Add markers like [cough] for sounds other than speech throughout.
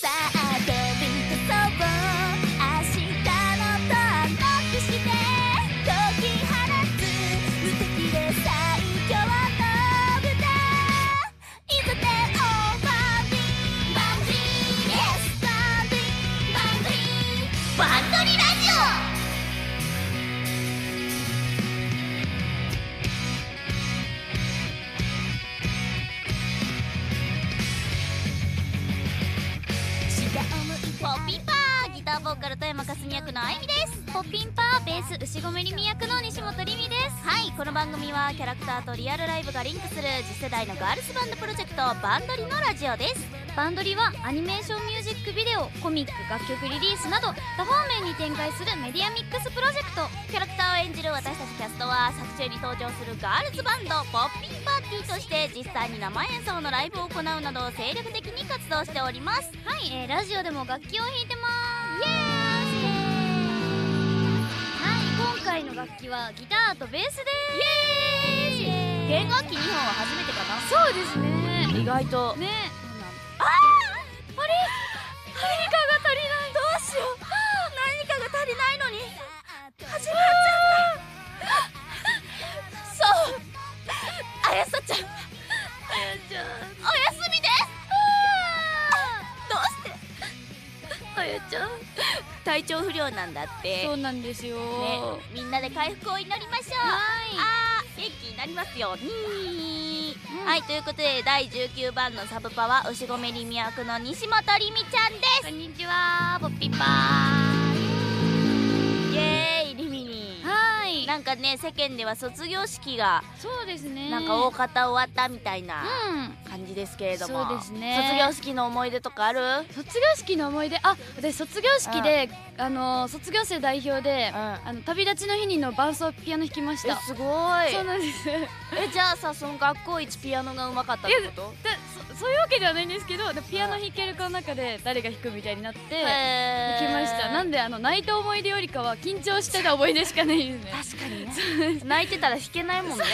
さあンパーベース牛込りみ役の西本りみです。はいこの番組はキャラクターとリアルライブがリンクする次世代のガールズバンドプロジェクトバンドリのラジオです。バンドリはアニメーションミュージックビデオコミック楽曲リリースなど多方面に展開するメディアミックスプロジェクト。キャラクターを演じる私たちキャストは作中に登場するガールズバンドポッピンパーティーとして実際に生演奏のライブを行うなど精力的に活動しております。はい、えーラジオでも楽器を弾いてます。イエはいの楽器はギターとベースですイエーイ弦楽器2本は初めてかなそうですね意外とねああ体調不良なんだって。そうなんですよ。ねみんなで回復を祈りましょう。はあー元気になりますよ。うに、うん。はいということで第19番のサブパは牛込りみ役の西本りみちゃんでいこんにちはポッピンパすかね世間では卒業式がそうですね。なんか大方終わったみたいなうん。感じですけれども、そうですね。卒業式の思い出とかある？卒業式の思い出？あ私卒業式で、あの卒業生代表で、うん。あの旅立ちの日にの伴奏ピアノ弾きました。えすごい。そうなんです。でえじゃあさその学校一ピアノがうまかったってこと？そそういうわけではないんですけどでピアノ弾ける子の中で誰が弾くみたいになって弾きました。なんであの泣いた思い出よりかは緊張してた思い出しかないで。すね確かにね。泣いてたら弾けないもんね。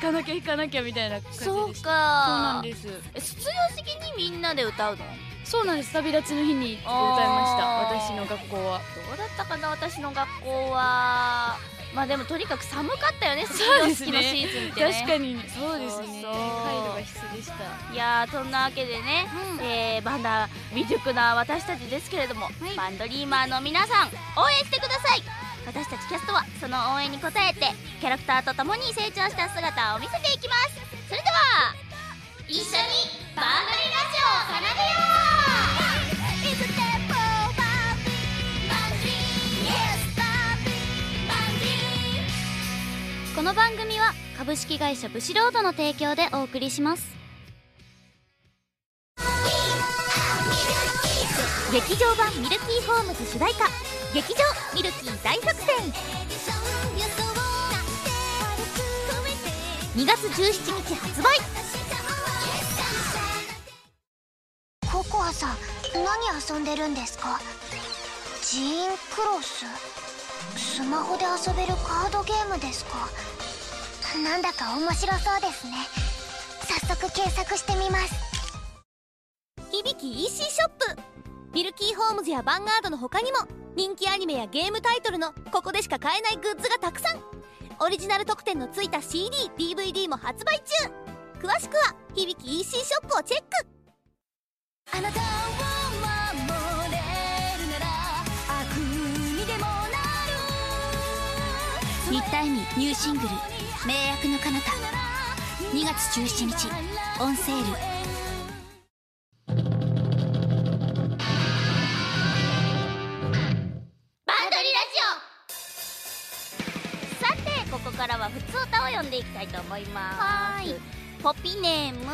弾かなきゃ弾かなきゃみたいな感じでそうか。そうなんです。え卒業式にみんなで歌うの？そうなんです。旅立ちの日に歌いました。私の学校は。どうだったかな私の学校は。まあでもとにかく寒かったよね卒そう業ですね。式のシーズンってね。確かに。そうですね。回路が必須でしたいやーそんなわけでね、うん。えーバンダー未熟な私たちですけれども、い。バンドリーマーの皆さん応援してください。私たちキャストはその応援に応えてキャラクターと共に成長した姿を見せていきます。それでは一緒にバンドリーラジオを奏でようこの番組は株式会社ブシロードの提供でお送りします。劇場版ミルキーホームズ主題歌劇場ミルキー大作戦。2月17日発売。ココアさん何遊んでるんですか？ジーンクロス。スマホで遊べるカードゲームですか？なんだか面白そうですね。早速検索してみます。響き EC ショップ。ミルキーホームズやヴァンガードの他にも人気アニメやゲームタイトルのここでしか買えないグッズがたくさん。オリジナル特典のついた CDDVD も発売中。詳しくは響き EC ショップをチェックる新田恵美ニューシングル「名役の彼方」2月17日オンセールバンドリラジオさてここからは普通歌を読んでいきたいと思いますはいポピネーム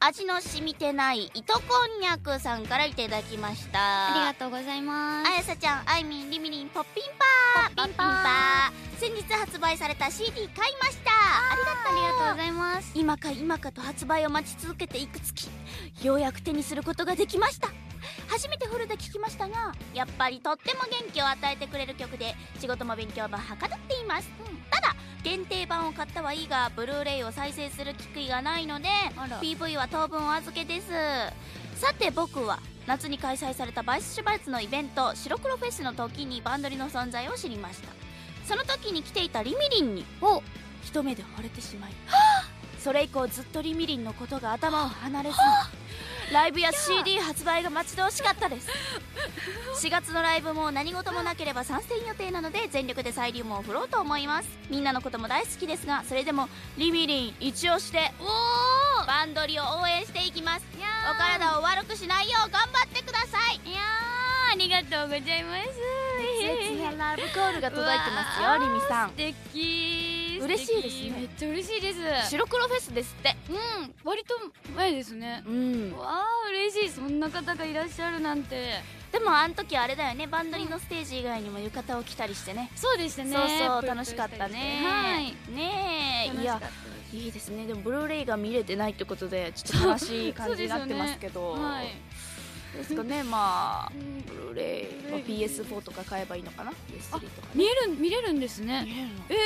味の染みてない糸こんにゃくさんからいただきました。ありがとうございます。あやさちゃんあいみんりみりんポッピンパー。ポッピンパー。先日発売された CD 買いました。ありがありがとうございます。今か今かと発売を待ち続けていく月。ようやく手にすることができました。初めてフルで聴きましたがやっぱりとっても元気を与えてくれる曲で仕事も勉強もはかどっています、ただ限定版を買ったはいいがブルーレイを再生する機会がないので PV は当分お預けです。さて僕は夏に開催されたバイスシュバルツのイベント白黒フェスの時にバンドリの存在を知りました。その時に来ていたリミリンにを一目で惚れてしまいそれ以降ずっとリミリンのことが頭を離れずライブや CD 発売が待ち遠しかったです。[laughs] 4月のライブも何事もなければ参戦予定なので全力でサイリウムを振ろうと思います。みんなのことも大好きですがそれでもリミリン一押しておバンドリを応援していきます。お体を悪くしないよう頑張ってください。いやーありがとうございます。熱烈なラブコールが届いてますよリミさん。素敵嬉しいですね。めっちゃ嬉しいです。白黒フェスですって。うん割と前ですね。うん。わあ嬉しいそんな方がいらっしゃるなんて。でもあの時あれだよね。バンドリのステージ以外にも浴衣を着たりしてね。そうでしたね。そうそう楽しかったね。はい。ねえ。いやいいですね。でもブルーレイが見れてないってことでちょっと悲しい感じになってますけど。はいですかね。まあうんブルーレイ。は PS4 とか買えばいいのかな？PS3 とかね。見える見れるんですね。ええ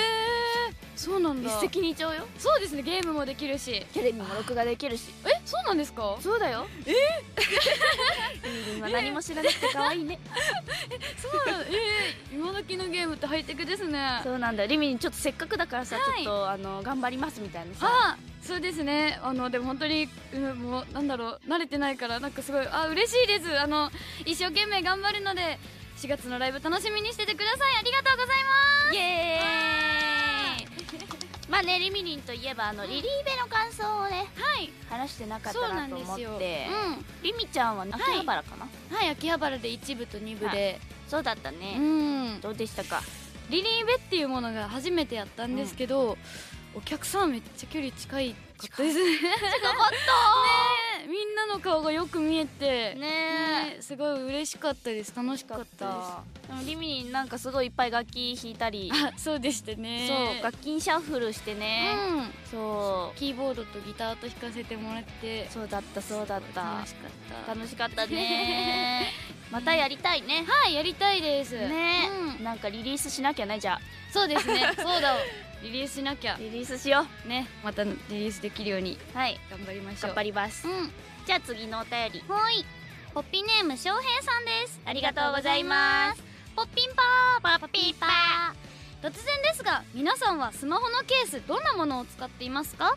ー、そうなんだ。一石二鳥よ。そうですねゲームもできるし。テレビも録画できるし。えそうなんですか？そうだよ。えー、リンは何も知らなくて可愛いね。そうなんええー、今時のゲームってハイテクですね。そうなんだリミにちょっとせっかくだからさ、はい。ちょっとあの頑張りますみたいなさ。あそうですね。あのでも本当に、うん、もうなんだろう慣れてないからなんかすごいあ嬉しいです。あの一生懸命頑張るので4月のライブ楽しみにしててください。ありがとうございます。イエーイ。まあねリミリンといえばあのリリーベの感想をねはい。話してなかったなんと思っですよ。てうん。リミちゃんは秋葉原かな、はい秋葉原で1部と2部で、そうだったうね、ん。どうでしたか？リリーベっていうものが初めてやったんですけど、お客さんめっちゃ距離近いかったですね。近かった。[laughs] ねみんなの顔がよく見えて。ねねすごい嬉しかったです。楽しかったでもリミリンなんかすごいいっぱい楽器弾いたり、あそうでしたね。そう楽器シャッフルしてね、うん。そキーボードとギターと弾かせてもらって。うそうだったそうだった。楽しかった。楽しかったね。[laughs] またやりたいね。はいやりたいです。ね、うん。なんかリリースしなきゃねじゃそうですね。[laughs] そうだリリースしなきゃ。あリリースしよねまたリリースできるようにうはい。頑張りましょう。頑張ります。うん。じゃあ次のお便り。はい。ポッピーネーム翔平さんです。ありがとうございます。ポッピンパー。パッピーパー。突然ですが皆さんはスマホのケースどんなものを使っていますか？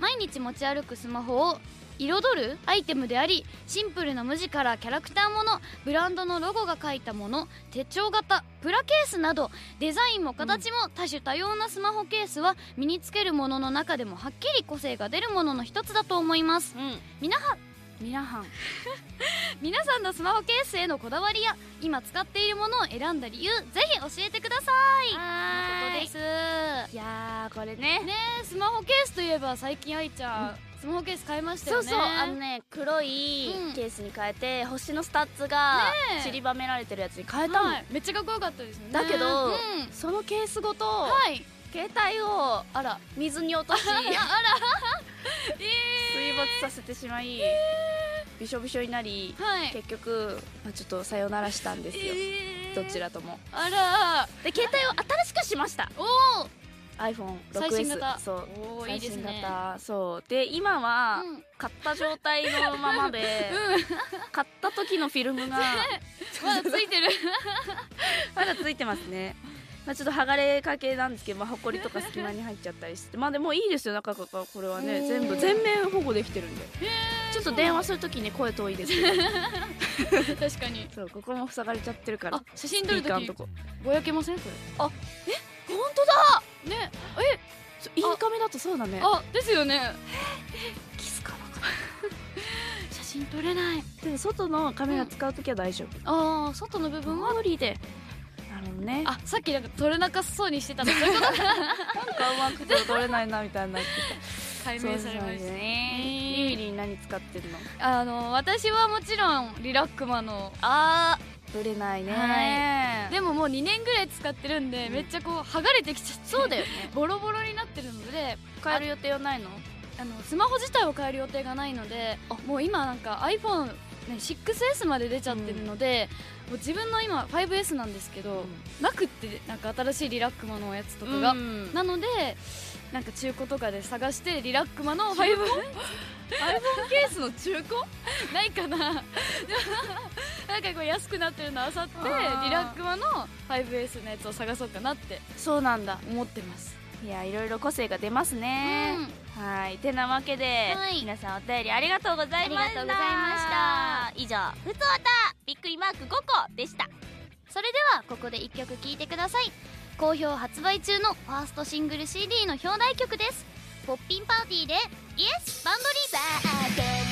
毎日持ち歩くスマホを彩るアイテムでありシンプルな無地からキャラクターものブランドのロゴが書いたもの手帳型プラケースなどデザインも形も多種多様なスマホケースは身につけるものの中でもはっきり個性が出るものの一つだと思います。うん。皆は皆さん。[laughs] 皆さんのスマホケースへのこだわりや今使っているものを選んだ理由ぜひ教えてください。はとい。うことです。いやーこれね。ねえスマホケースといえば最近愛ちゃん、スマホケース買いましたよね。そうそうあのね黒いうん。ケースに変えて星のスタッズが散りばめられてるやつに変えたの、はい。めっちゃかっこよかったですよね。だけどうん。そのケースごと、はい。携帯をあら水に落とし [laughs] あら。[laughs] 水没させてしまい、びしょびしょになりはい。結局、まあ、ちょっとさよならしたんですよ、えー。どちらとも。あら。で携帯を新しくしました。おお iPhone6S 最新型。そう。最新型。そう。で今は、うん。買った状態のままで、買った時のフィルムが [laughs] まだついてる。[laughs] まだついてますね。まあちょっと剥がれかけなんですけど、まあ、ほこりとか隙間に入っちゃったりして。まあでもいいですよ。中がこれはね全部全面保護できてるんで。ちょっと電話するときに声遠いですけど。[laughs] 確かに。そうここも塞がれちゃってるから。あ写真撮るときぼやけません？これ。本当だね。そうインカメだとそうだね。あですよね。気づかな。か [laughs] っ写真撮れない。たでも外のカメラ使うときは大丈夫。ああ外の部分は。無理で。なるほどね。あさっきなんか撮れなかそうにしてたの。そういうことなんかうまく撮れないなみたいになって解た明されましたね。ね。リミリン何使ってるの？あの私はもちろんリラックマの。あー売れないね、はでももう2年ぐらい使ってるんで、うんめっちゃこう剥がれてきちゃって。そうだよね。[laughs] ボロボロになってるので変える予定はないの？あのスマホ自体を変える予定がないのでもう今なんかね 6S まで出ちゃってるので、もう自分の今 5S なんですけど、なくってなんか新しいリラックマのやつとかが、うん。なのでなんか中古とかで探してリラックマの 5iPhone [laughs] ケースの中古？[laughs] ないかな [laughs] なんかこう安くなってるのあさってリラックマの 5S のやつを探そうかなって。そうなんだ。思ってます。いやいろいろ個性が出ますね、はい。てなわけで、はい。皆さんお便りありがとうございました。ありがとうございま以上ふつおたびっくりマーク5個でした。それではここで1曲聴いてください。好評発売中のファーストシングル CD の表題曲です。ポッピンパーティーでイエスバンドリーさあ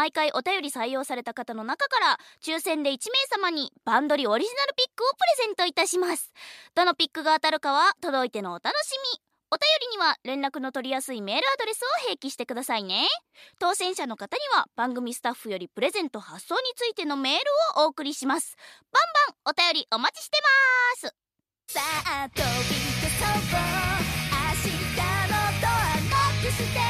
毎回お便り採用された方の中から抽選で1名様にバンドリオリジナルピックをプレゼントいたします。どのピックが当たるかは届いてのお楽しみ。お便りには連絡の取りやすいメールアドレスを併記してくださいね。当選者の方には番組スタッフよりプレゼント発送についてのメールをお送りします。バンバンお便りお待ちしてます。さあ飛び出そう明日のドアノックして。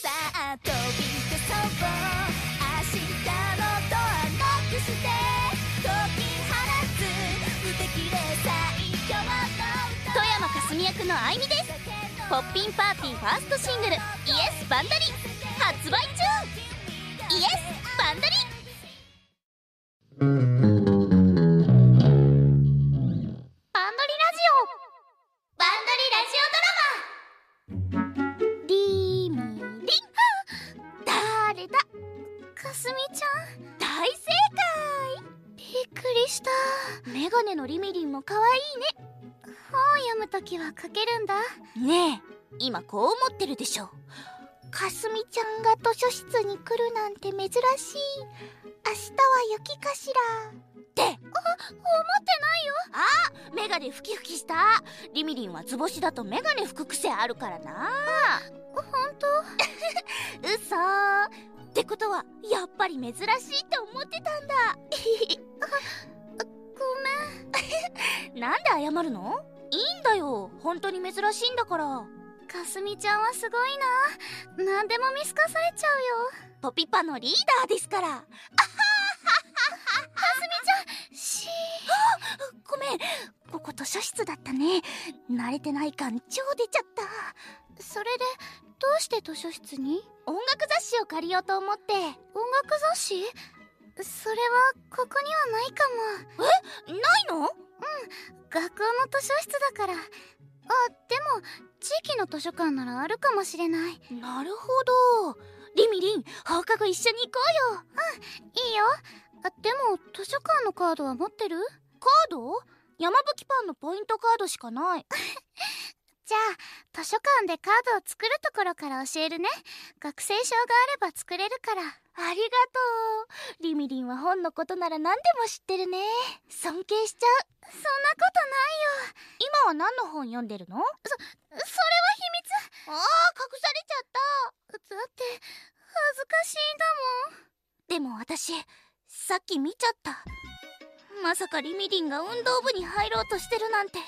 さあ飛び出そう明日のドアノックして。解き放つ無敵で最強の歌。富山かすみ役のあいみです。ポッピンパーティーファーストシングル「イエスバンダリ」発売中。イエスバンダリ。しい。明日は雪かしら。って。あ思ってないよ。あメガネふきふきした。リミリンは図星だとメガネ拭く癖あるからな。ほんと？[laughs] 嘘。ってことはやっぱり珍しいって思ってたんだ。ごめん。[laughs] なんで謝るの？いいんだよ。本当に珍しいんだから。かすみちゃんはすごいな。何でも見透かされちゃうよポピパのリーダーですから。あはははかすみちゃん。しごめん。ここ図書室だったね。慣れてない感超出ちゃった。それでどうして図書室に？音楽雑誌を借りようと思って。音楽雑誌？それはここにはないかも。ないの？学校の図書室だから。あでも地域の図書館ならあるかもしれない。なるほどリミリン放課後一緒に行こうよ。いいよ。あでも図書館のカードは持ってる？カード？山吹パンのポイントカードしかない。[laughs] じゃあ図書館でカードを作るところから教えるね。学生証があれば作れるからありがとう。リミリンは本のことなら何でも知ってるね。尊敬しちゃう。そんなことないよ。今は何の本読んでるの？それは秘密。ああ隠されちゃった。だって恥ずかしいでも私さっき見ちゃった。まさかリミリンが運動部に入ろうとしてるなんて。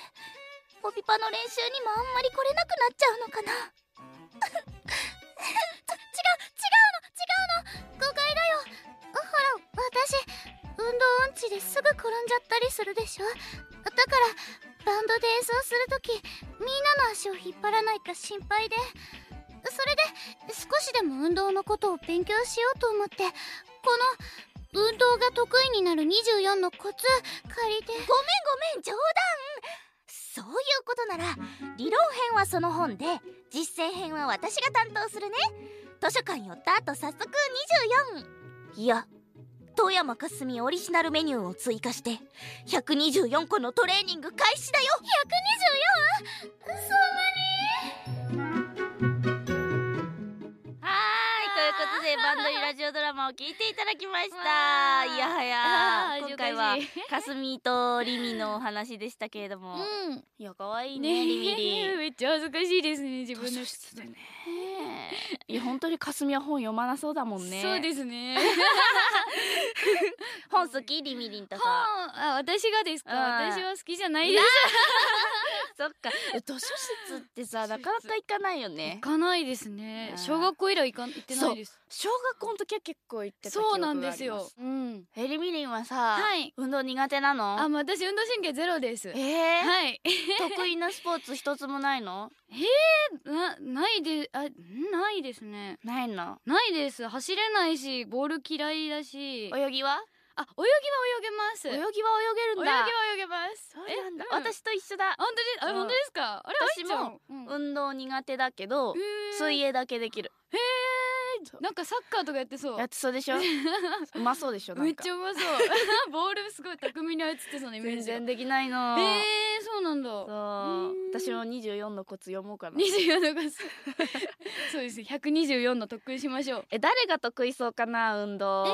ポピパの練習にもあんまり来れなくなっちゃうのかな [laughs] だよ誤解だよ。ほら私運動音痴ですぐ転んじゃったりするでしょ。だからバンドで演奏するときみんなの足を引っ張らないか心配で。それで少しでも運動のことを勉強しようと思ってこの運動が得意になる24のコツ借りて。ごめんごめん冗談。そういうことなら理論編はその本で実践編は私が担当するね。図書館寄った後早速24いや富山かすみオリジナルメニューを追加して124個のトレーニング開始だよ。124? そんなに？聞いていただきました。いやはや今回はかすみとリミのお話でしたけれども、うん。いや可愛いねリミリンめっちゃ恥ずかしいですね自分の室でね。いや本当にかすみは本読まなそうだもんね。そうですね。本好き？リミリンと本かあ私がですか？うん。私は好きじゃないです。[laughs] そっか。え図書室ってさなかなか行かないよね。行かないですね。うん。小学校以来行か行ってないです。小学校の時は結構行ってた記憶そうなんがあります。ですよ。うん。えリミリンはさ、はい。運動苦手なの？あもう私運動神経ゼロです。えー？はい。[laughs] 得意なスポーツ一つもないの？なないであん？ないですね。ないの？ないです。走れないしボール嫌いだし。泳ぎは？あ泳ぎは泳げます。泳ぎは泳げるん泳ぎだは泳げます。そうなんだ、えうん。私と一緒だ。本当です？あうん。本当ですか？あれ私もうん。運動苦手だけど水泳だけできる。へーなんかサッカーとかやってそう。やってそうでしょ？[laughs] うまそうでしょ？めっちゃうまそう。[laughs] ボールすごい巧みに操ってそうなイメー全ジが。然できないの。えー、そうなんだ。そう。うん。私も24のコツ読もうかな。24のコツ。[laughs] そうですね。124の得意しましょう。え誰が得意そうかな運動、え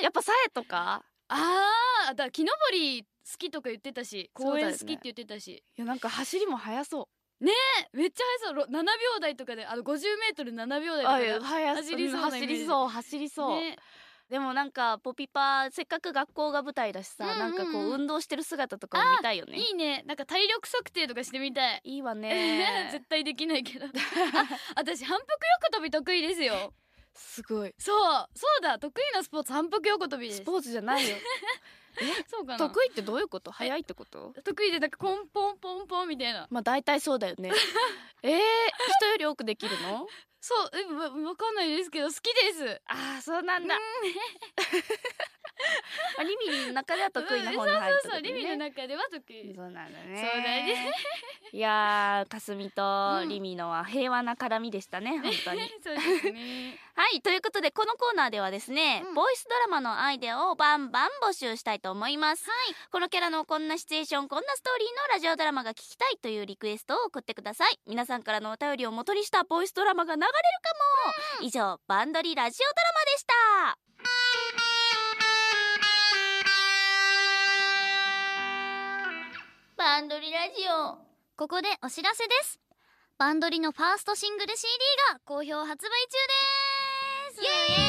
ー。やっぱさえとか？あーだ木登り好きとか言ってたし公園好きって言ってたし、いやなんか走りも速そうめっちゃ速そう。ろ7秒台とかであの 50m7 秒台とあかで走りそう走りそう走りそう、ね。でもなんかポピパせっかく学校が舞台だしさ、うんうんうん。なんかこう運動してる姿とかも見たいよね。いいね。なんか体力測定とかしてみたい。いいわね。[laughs] 絶対できないけど。[laughs] あ私反復横跳び得意ですよ。すごい。そうそうだ。得意なスポーツ反復横跳びです。スポーツじゃないよそうかな？得意ってどういうこと？速いってこと？得意でなんかポンポンポンポンみたいな。まあ大体そうだよね。えー、人より多くできるの？そうえわわかんないですけど好きです。ああそうなんだ、あリミリンの中では得意なうん方に入るってそうそうそうリミの中では得意そうなんだね。そうだね。いやーかすみとうん。リミのは平和な絡みでしたね本当に。[laughs] そうですね。はいということでこのコーナーではですね、うん。ボイスドラマのアイデアをバンバン募集したいと思います、このキャラのこんなシチュエーションこんなストーリーのラジオドラマが聞きたいというリクエストを送ってください。皆さんからのお便りを元にしたボイスドラマが流れるかも、以上バンドリラジオドラマでした。バンドリラジオ。ここでお知らせです。バンドリのファーストシングル CD が好評発売中です。イエー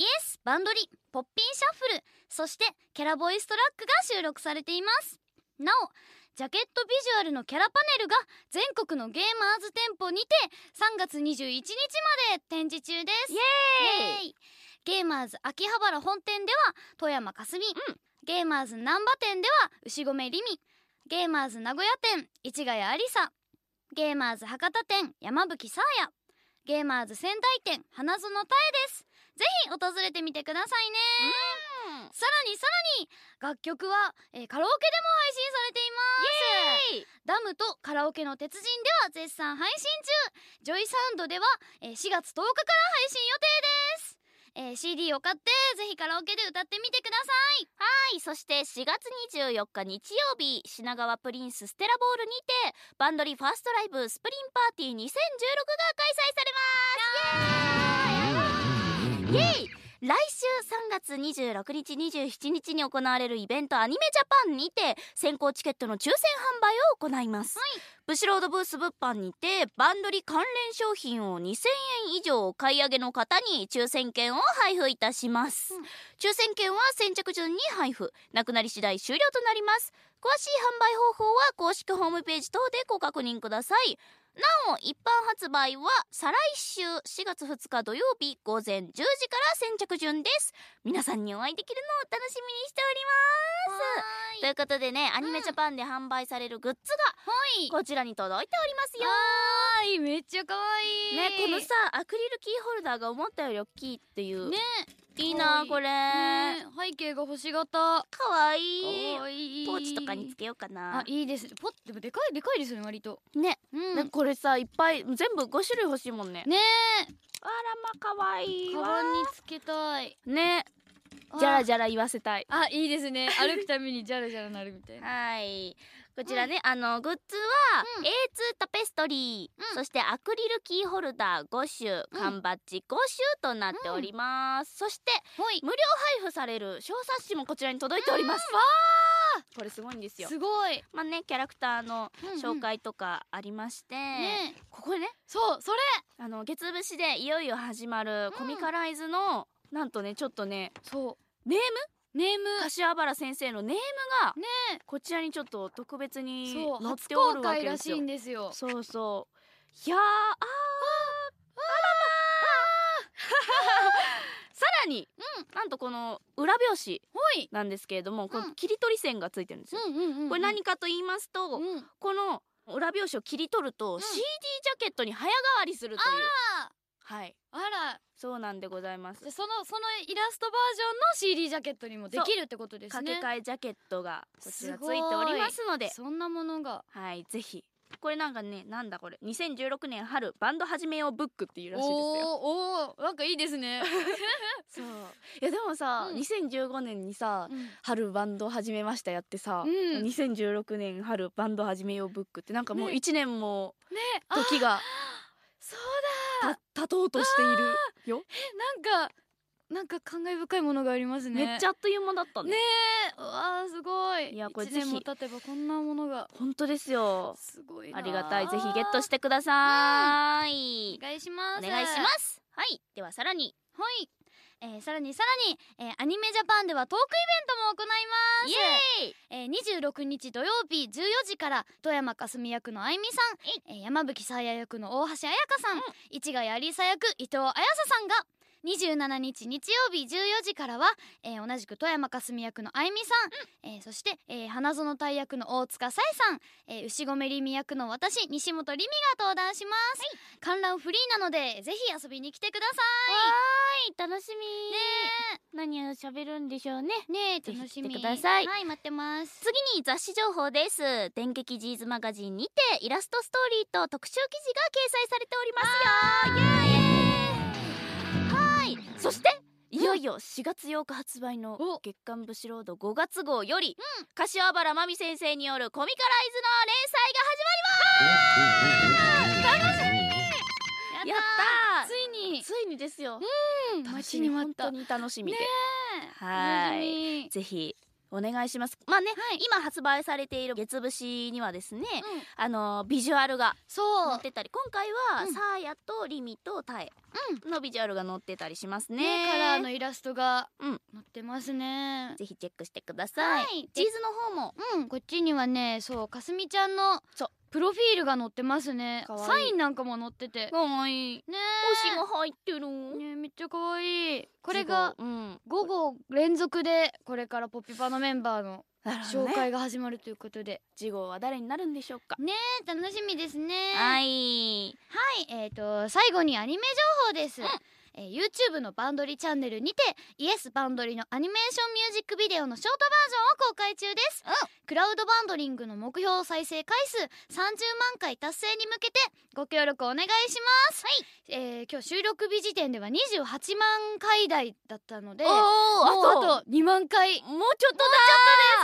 イ。イエス。バンドリポッピンシャッフル。そしてキャラボイストラックが収録されています。なおジャケットビジュアルのキャラパネルが全国のゲーマーズ店舗にて3月21日まで展示中です。イエーイ。イエーイゲーマーズ秋葉原本店では富山かすみ、ゲーマーズ難波店では牛込りみゲーマーズ名古屋店市ヶ谷ありさ。ゲーマーズ博多店山吹さあやゲーマーズ仙台店花園たえです。ぜひ訪れてみてくださいねさらにさらに楽曲は、えーカラオケでも配信されています。ダムとカラオケの鉄人では絶賛配信中。ジョイサウンドでは、えー4月10日から配信予定です、えー CD を買ってぜひカラオケで歌ってみてください。はい。そして4月24日日曜日品川プリンスステラボールにてバンドリファーストライブスプリンパーティー2016が開催されます。イエーイ来週3月26日27日に行われるイベントアニメジャパンにて先行チケットの抽選販売を行います、ブシロードブース物販にてバンドリ関連商品を2000円以上お買い上げの方に抽選券を配布いたします、うん。抽選券は先着順に配布。なくなり次第終了となります。詳しい販売方法は公式ホームページ等でご確認くださいなお一般発売は再来週4月2日土曜日午前10時から先着順です。皆さんにお会いできるのを楽しみにしております。ということでねアニメジャパンで販売されるグッズはい。がこちらに届いておりますよ。はーい。めっちゃ可愛い。ねこのさアクリルキーホルダーが思ったより大きいっていう。ねいいなこれ。ね背景が星型かわいい。可愛いポーチとかにつけようかな。あいいです。ポッでもでかいでかいですよね割と。ね。うん。これさいっぱい全部5種類欲しいもんね。ねあらまかわいい。わカバンにつけたい。ね。あ。じゃらじゃら言わせたい。あいいですね。歩くためにジャラジャラなるみたいな。はいこちらね、あのグッズは、うん。A2 タペストリー、うん。そしてアクリルキーホルダー5種、うん。缶バッジ5種となっております、そして無料配布される小冊子もこちらに届いております、わこれすごいんですよ。すごい。まあねキャラクターのうんうん。紹介とかありまして、ねここでね。そうそれ。あの月節でいよいよ始まるコミカライズの、なんとねちょっとねそネームうネーム。柏原先生のネームがねこちらにちょっと特別にそう載っ初ておるわ公開らしいけですよんですよ。そうそう。いやーあさらに、なんとこの裏表紙なんですけれども、こうん。の切り取り線がついてるんですよ、うんうんうんうん。これ何かと言いますと、うん。この裏表紙を切り取ると、ん。CD ジャケットに早変わりするというはい。あらそうなんでございます。じゃあそのそのイラストバージョンの CD ジャケットにもできるってことです掛ねけ替えジャケットがこちらついておりますので。そんなものが。はいぜひ。これなんかねなんだこれ。2016年春バンド始めようブックっていうらしいですよ。おーおーなんかいいですね。[laughs] そう。いやでもさ、うん。2015年にさ春バンド始めましたやってさ、うん。2016年春バンド始めようブックってなんかもうね。1年もね。時がそうた経とうとしている。よ、だなんかなんか感慨深いものがありますね。めっちゃあっという間だったね。ねわーすごい。いやこれぜひ。も経てばこんなものが。本当ですよ。すごいなありがたい。ぜひゲットしてください、お願いします。お願いします。はい。ではさらに。はい、えー、さらにさらに、えーアニメジャパンではトークイベントも行います。イエーイ。えー、26日土曜日14時から富山かすみ役のあいみさん、えー山吹さや役の大橋彩香さん、市ヶ谷有沙役伊藤彩沙さんが27日日曜日14時からは、えー同じく富山かすみ役のあいみさん、えーそして、えー花園大役の大塚さえさん、えー牛込りみ役の私西本りみが登壇します、観覧フリーなのでぜひ遊びに来てくださはい。楽しみ。いね何を喋るんでしょうね。えね楽しみください。はい待ってます。次に雑誌情報です。電撃ジーズマガジンにてイラストストーリーと特集記事が掲載されておりますよそしていよいよ4月8日発売のお。月刊ブシロード5月号より、柏原真美先生によるコミカライズの連載が始まります。楽しみやったー。ついに。ついにですよ、うん楽しみ。本当に楽しみで、ねはい。いぜひお願いします。まあね、はい。今発売されている月節にはですね、うん。あのビジュアルがそ載ってたり今回は、うん。サーヤとリミとタエのビジュアルが載ってたりしますね。ねカラーのイラストがうん。載ってますね。ぜひチェックしてください、はい。チーズの方も。うんこっちにはねそうかすみちゃんのそう。プロフィールが載ってますね。かわいい。サインなんかも載ってて。かわいい。ね。星が入ってる。ねめっちゃ可愛いこれがうん。午後連続でこれからポピパのメンバーの紹介が始まるということで、次号は誰になるんでしょうか？ね楽しみですね。はい。はいえー、と最後にアニメ情報です、えー YouTube のバンドリチャンネルにてイエスバンドリのアニメーションミュージックビデオのショートバージョンを公開中です、クラウドバンドリングの目標再生回数30万回達成に向けてご協力お願いします。はい、えー今日収録日時点では28万回台だったのでおもうーあと2万回。ですもうちょっと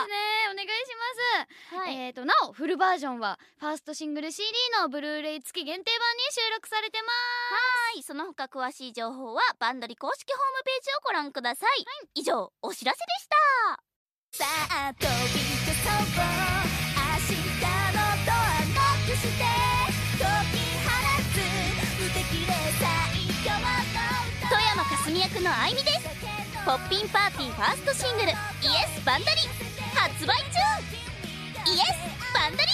ねお願いします。だはい、えー、となおフルバージョンはファーストシングル CD のブルーレイ付き限定版に収録されてまはい。その他詳しい情報はバンドリ公式ホームページをご覧ください、以上お知らせでした。さあ飛び出そう。明日のドアノックして解き放つ。無敵で最強の富山かすみ役のあいみです。ポッピンパーティーファーストシングル「イエスバンダリ」発売中。イエスバンダリ。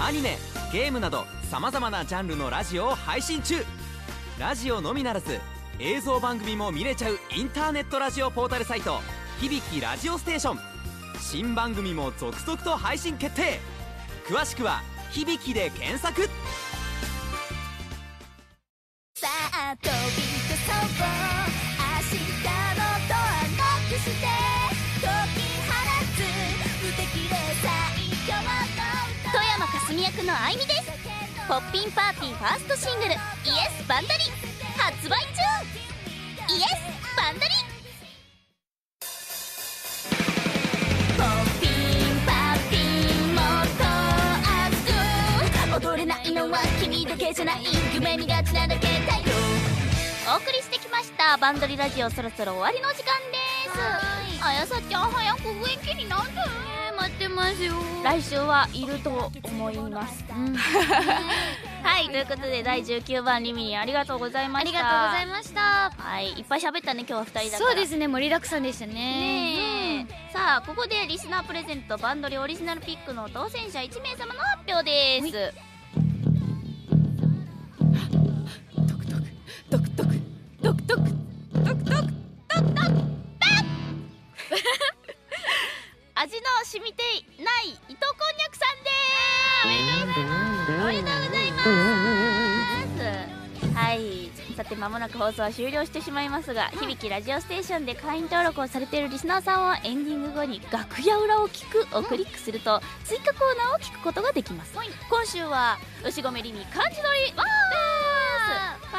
アニメゲームなどさまざまなジャンルのラジオを配信中ラジオのみならず映像番組も見れちゃうインターネットラジオポータルサイト「響きラジオステーション」新番組も続々と配信決定。詳しくは「響き」で検索。さあ飛び出そう明日のドアノックして。解き放つ。無敵で最強の富山かすみ役のあいみですポッピンパーティーファーストシングル「イエスバンダリ」発売中。イエスバンダリ。踊れないのは君だけじゃない。夢見がちなだけだよ。お送りしてきましたバンドリラジオそろそろ終わりの時間です。あやさちゃん早く元気になる待ってますよ。来週はいると思います。[laughs] はいということで第19番リミリンありがとうございまあした。りがとうございました。はいいっぱい喋ったね今日は2人だから。そうですね盛りだくさんでしたね。ねえ。さあここでリスナープレゼントバンドリオリジナルピックの当選者1名様の発表です。ド染みてない糸こんにゃくさんですおめでとうございます。おめでとうございます。はいさて間もなく放送は終了してしまいますが、響きラジオステーションで会員登録をされているリスナーさんはエンディング後に楽屋裏を聞くをクリックすると追加コーナーを聞くことができます、今週は牛込りみ漢字取りわー。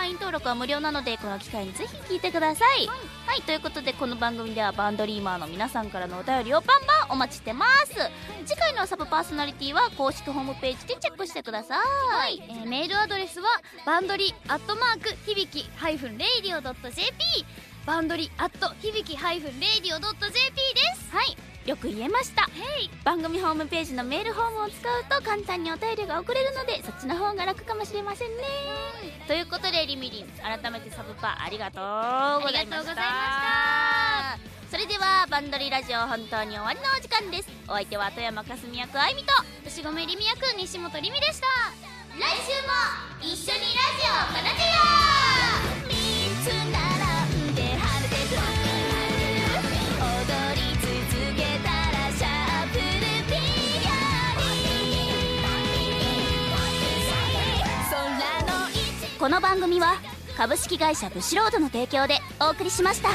会員登録は無料なのでこの機会にぜひ聞いてください。はい、ということでこの番組ではバンドリーマーの皆さんからのお便りをバンバンお待ちしてます。次回のサブパーソナリティは公式ホームページでチェックしてください、えーメールアドレスはバンドリアットマーク響きハイフンレイディオドット JP バンドリアット響きハイフンレイディオドット JP です。はいよく言えました。番組ホームページのメールフォームを使うと簡単にお便りが送れるのでそっちの方が楽かもしれませんね。ということでリミリン改めてサブパーありがとうございました。ありがとうございまそれではバンドリラジオ本当に終わりのお時間です。お相手は富山かすみ役あいみと。牛込りみ役西本りみでした。来週も一緒にラジオを奏でよこの番組は株式会社ブシロードの提供でお送りしました。